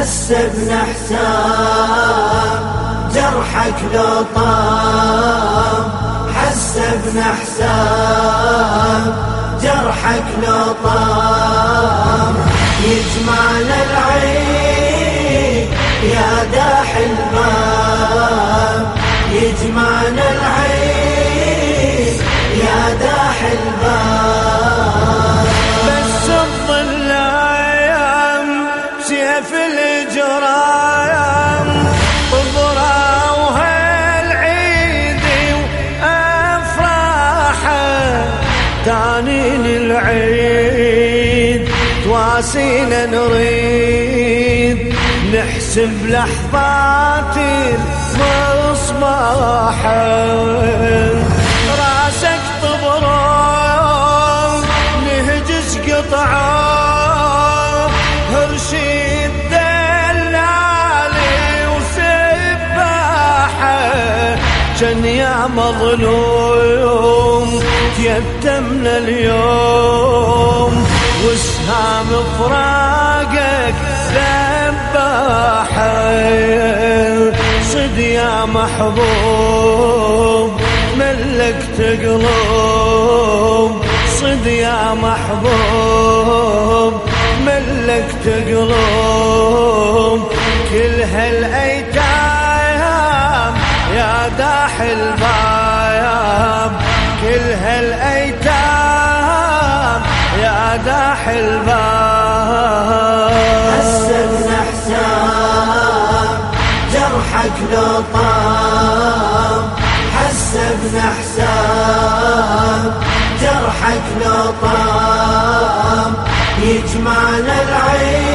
هسه ابن حسام جرحك لو طام هسه ابن حسام جرحك لو طام تواسينا نريد نحسب لحظات المصباحه راسك طبران نهجس قطعة. هرشي الدلالي وسباحه كان يا مظلوم تيتمنا اليوم وسهام فراقك ذباحه صد يا محبوب ملكت قلوب صد يا محبوب ملكت قلوب كل هالأيتام يا داح الباب. داح الباب. هسه ابن حسام جرحك لو طام هسه ابن حسام جرحك لو طام يجمعنا العين.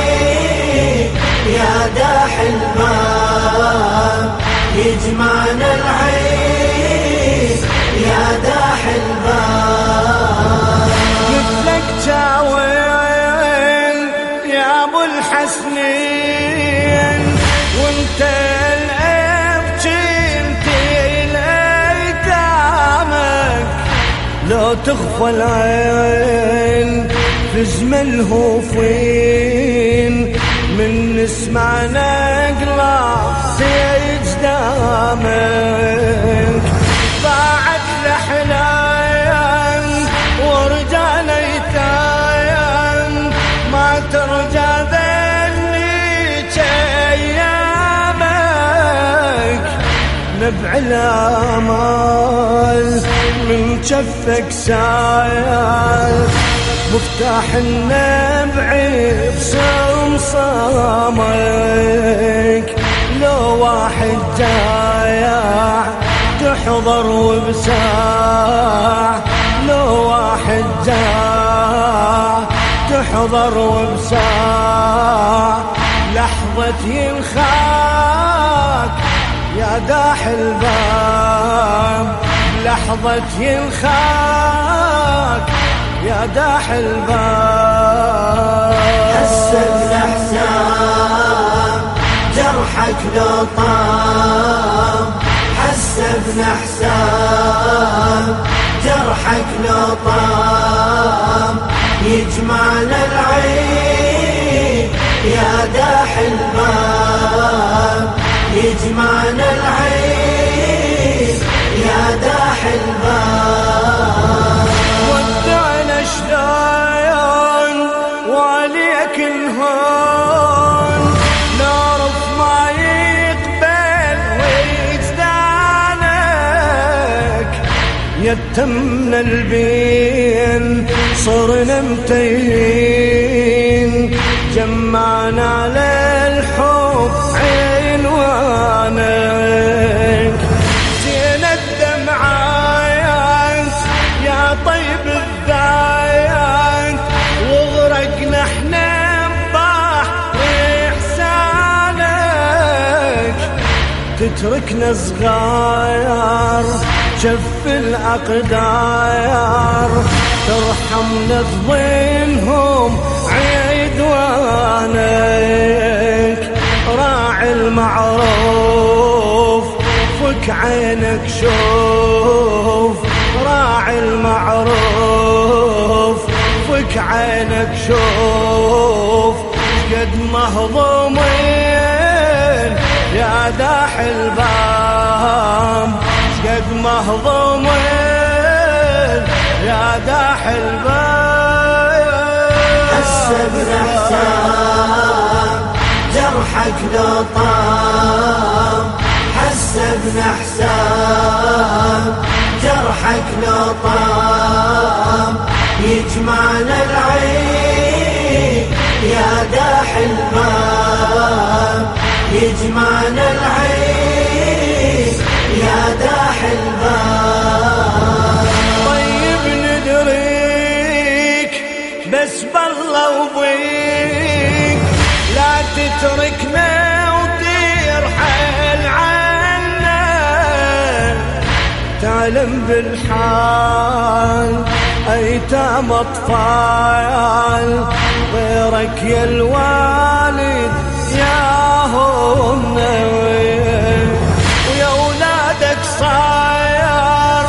لو تخفى العين في زمن الهوفين. من نسمع نقلة سيج دامك. باعت لحنايا ورجعنا يتايم. ما ترجع ذنيك ايامك نبع الامال من جفك ساير مفتاح النبع بصمصامك لو واحد جايع تحضر وبساع. لو واحد جاع تحضر وبساع. لحظة ينخاك يا داح الباب. لحظة ينخاك يا داح الباب. هسه ابن حسام جرحك لو طام هسه ابن حسام جرحك لو طام يجمعنا العين يا داح يتمنا البين صرنا متين. جمعنا على الحب عنوانك. زين الدمعات يا طيب الذايات وغرقنا إحنا ببحر إحسانك. تتركنا صغاير شف الأقدار ترحمنا تضينهم عيدوانك راعي المعروف فك عينك شوف راعي المعروف فك عينك شوف قد مهضومين يا داح الباب. شقد مهضومين يا داح الباب. حسب احسان جرحك لو طاب. حسب احسان جرحك لو طاب. يجمعنا العين. تعلم بالحال أيتام أطفال غيرك يا الوالد يا هم ويا أولادك صاير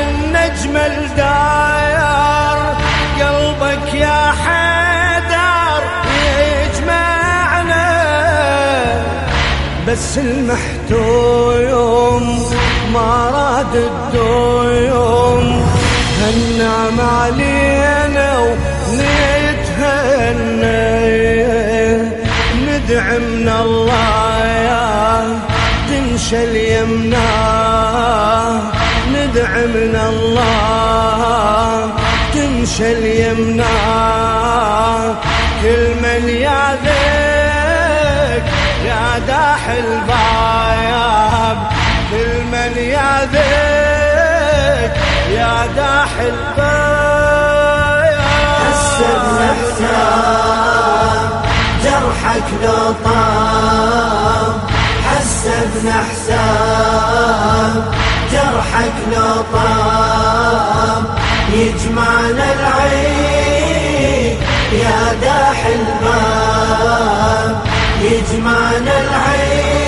النجم الداير قلبك يا حيدر يجمعنا. بس المحتوم ما راد الدويوم هالنعم علينا ونتهنى. ندعي من الله يا تنشل يمنا ندعي من الله تنشل يمنا كل من ياذيك يا داح البايب كل من ياذيك يا داح البايب حسب احسان جرحك لو طاب. حسب احسان جرحك لو طاب. يجمعنا العين يا داح الباب. يجمعنا العين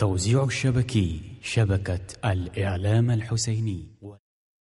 التوزيع الشبكي شبكة الإعلام الحسيني.